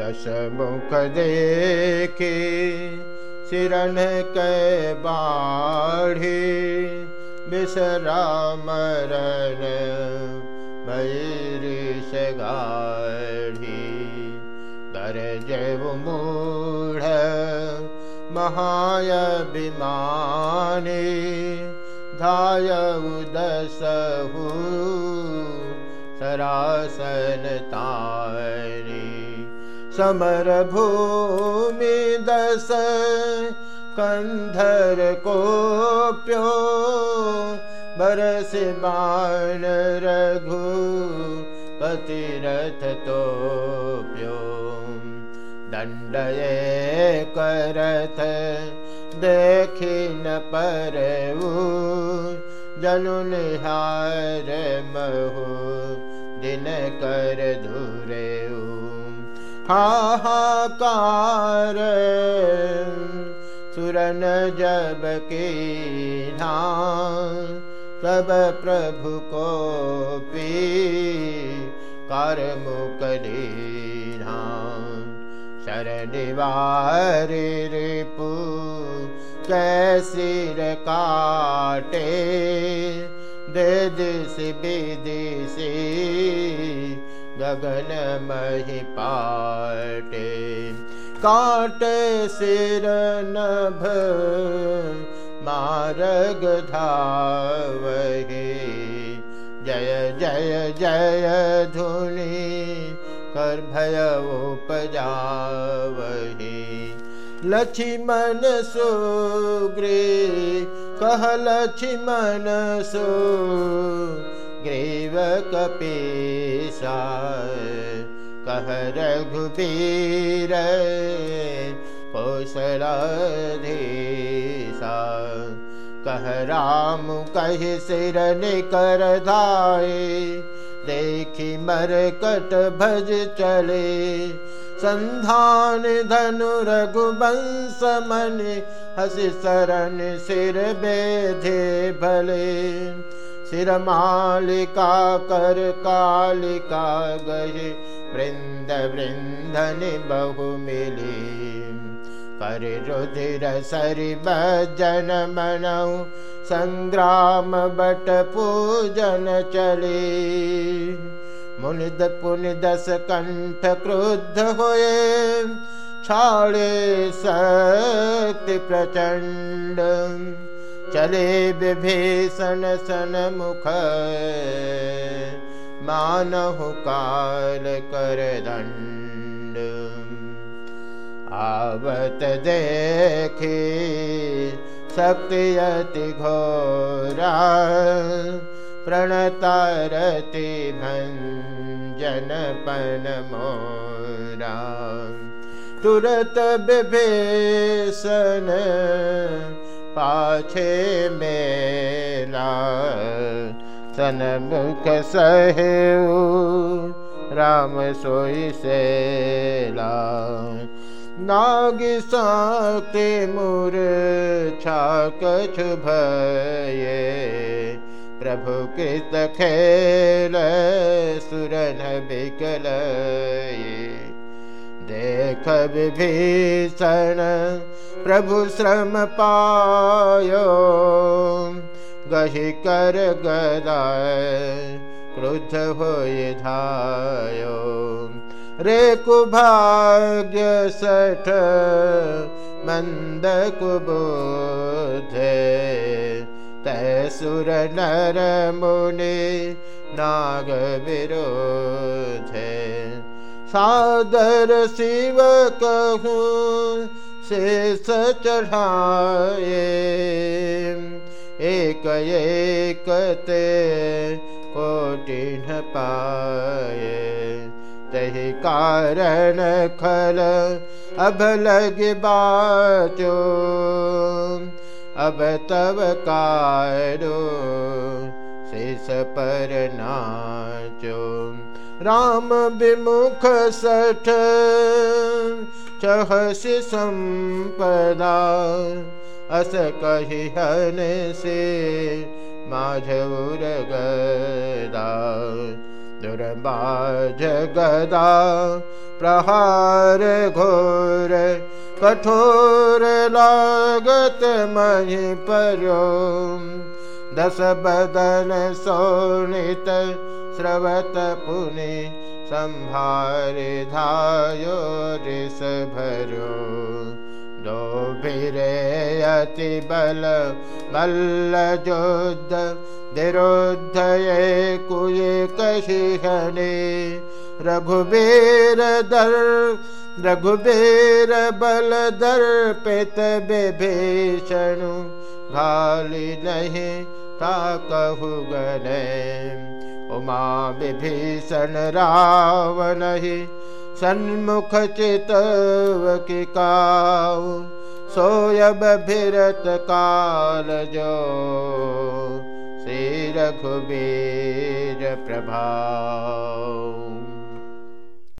दश मुख देखे सिरन के बाढ़ी बिसरा मरण भैरिष गाढ़ी। कर जैव मूढ़ महाय विमानी धाय दसहु सरासन तारी समर भूमि दस कंधर को प्यो बरस बाण रघु पतिरथ तो प्यो दंड करथ देखी न पर जनु निहार महु दिन कर धुरे हाहाकार सुरन जब के सब प्रभु को पी कर मुकरी शरणिवार रिपु कैसिर काटे दे दिस विदिशी गगन मही पाटे काटे नभ मारग धावहे। जय जय जय धुनि कर भय उपजावहे। लक्ष्मण सुग्री कह लक्ष्मण सु ग्रीव कपीसा कह रघुबीर कौशलाधीसा कह राम कह सिर निकर धाये देखी मरकट भज चले। संधान धनु रघुवंश मन हस शरण सिर बेधे भले शिरमालिका कर कालिका गहे वृन्द वृन्दनि बहु मिली कर रुधिर सरि भजन मनौ सङ्ग्राम बट पूजन चले मुनिद पुनि दस कंठ क्रुद्ध होए छाड़े शक्ति प्रचंड चले विभीषण सन मुख। मानहु काल कर दंड। आवत देखे अति घोरा। प्रणतारति भंजन पन मोरा। तुरत विभीषण पाछे मेला सनमुख सहे राम सोई सेला। नागी साते मुर छाक भये प्रभु कृत खेल सुरन बिकल देख विभीषण प्रभु श्रम पायो, गहि कर गदा क्रुद्ध हो धायो। रे कुभाग्य सठ, मंद कुबोधे तैसुर नर मुनि नाग विरोधे। सादर शिव कहूँ शेष चढ़ाए एक एक ते कोटिन पाए। तही कारण खल अब लग बाचो अब तब कारो शेष पर नाचो। राम विमुख सठ चहसि संपदा। अस कही हन से माझुर गदा। दुर्बाज गदा प्रहार घोर कठोर लागत मही पर्यो दस बदन सोनित स्रवत पुनि संभारे धायो रिस भर्यो दो भिरे अति बल मल्ल जोद्ध दिरोद्धये कुये कशिहने। रघुबीर दर रघुबीर बल दर्पित विभीषणु। भाली नहीं ता कहु गने उमा विभीषण रावण ही सन्मुख चितव किऊ। सोयब भिरत काल जो श्री रघुबीर प्रभाव